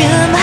you